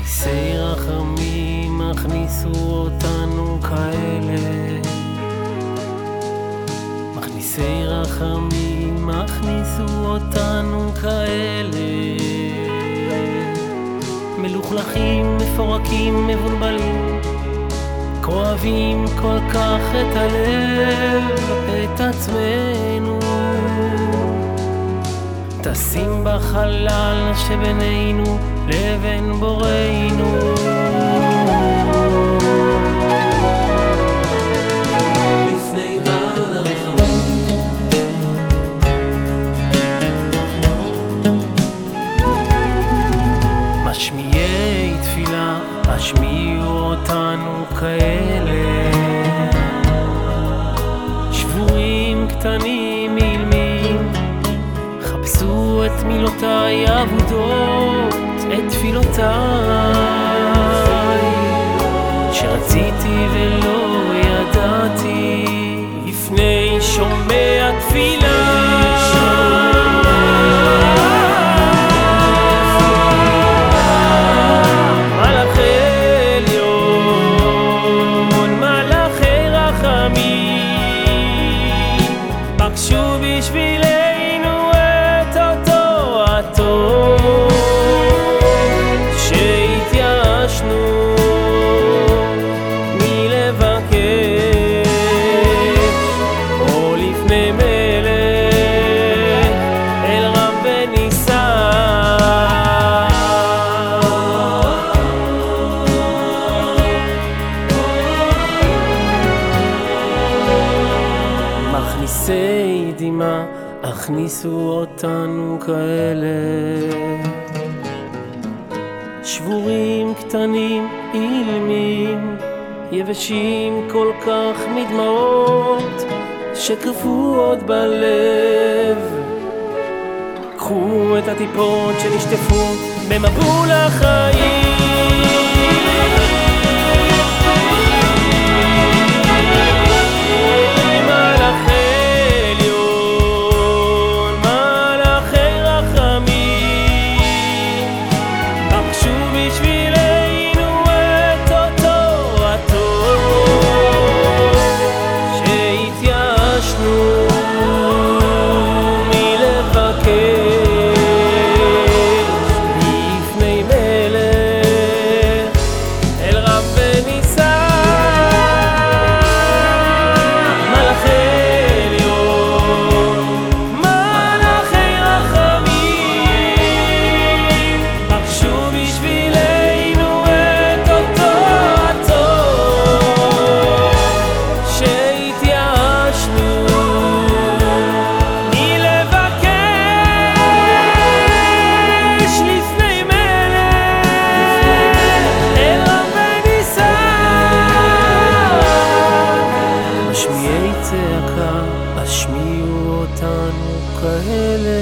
מכניסי רחמים, הכניסו אותנו כאלה. מכניסי רחמים, הכניסו אותנו כאלה. מלוכלכים, מפורקים, מבולבלים, כואבים כל כך את הלב, את עצמנו. טסים בחלל שבינינו לבין בוראנו. הרחמים משמיעי תפילה, השמיעו אותנו כאלה. אבודות, את תפילותיי, שרציתי ולא ידעתי, לפני שומע תפילה. מלאכי מכניסי דמעה, הכניסו אותנו כאלה. שבורים קטנים, אילמים, יבשים כל כך מדמעות, שקפוא עוד בלב. קחו את הטיפות שנשטפו במבול החיים. צעקה, השמיעו אותנו כאלה.